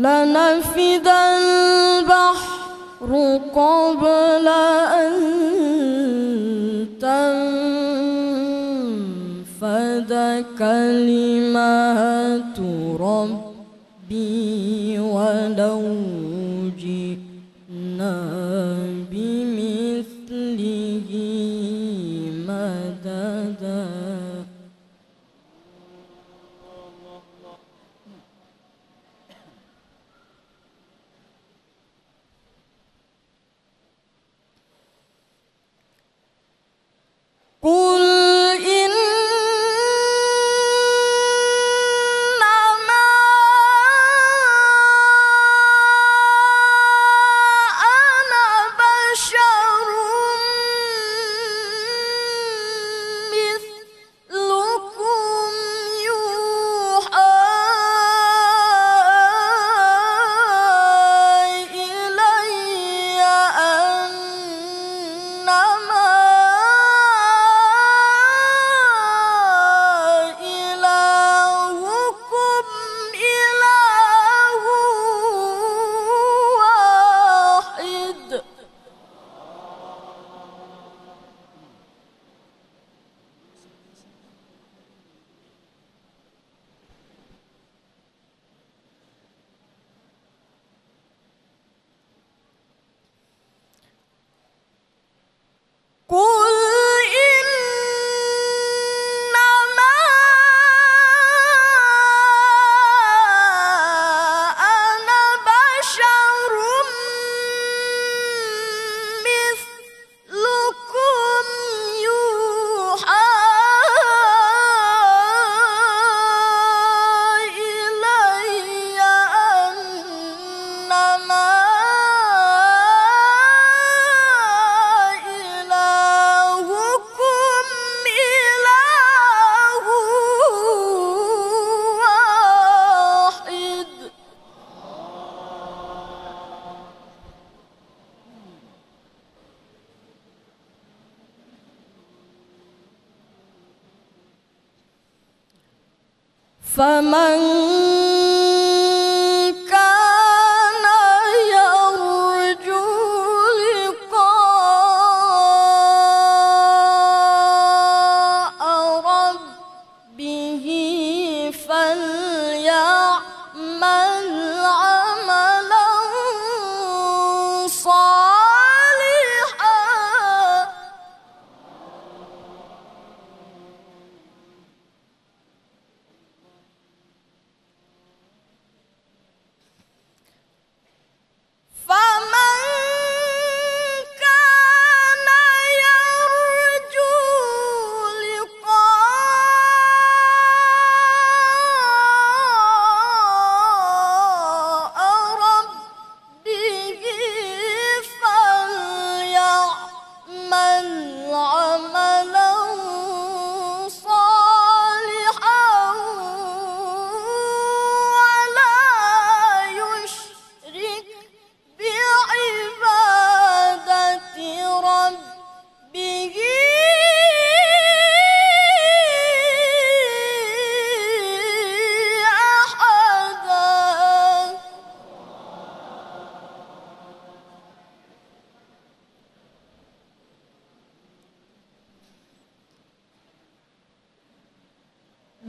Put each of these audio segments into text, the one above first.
لنفد البحر قبل أن تنفد كلمات ربي ولو جئنا 繁忙。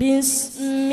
بسم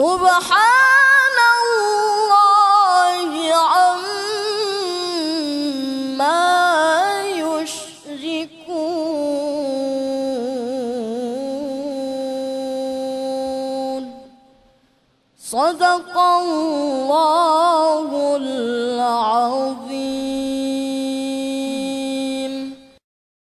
سبحان الله عما يشركون. صدق الله العظيم.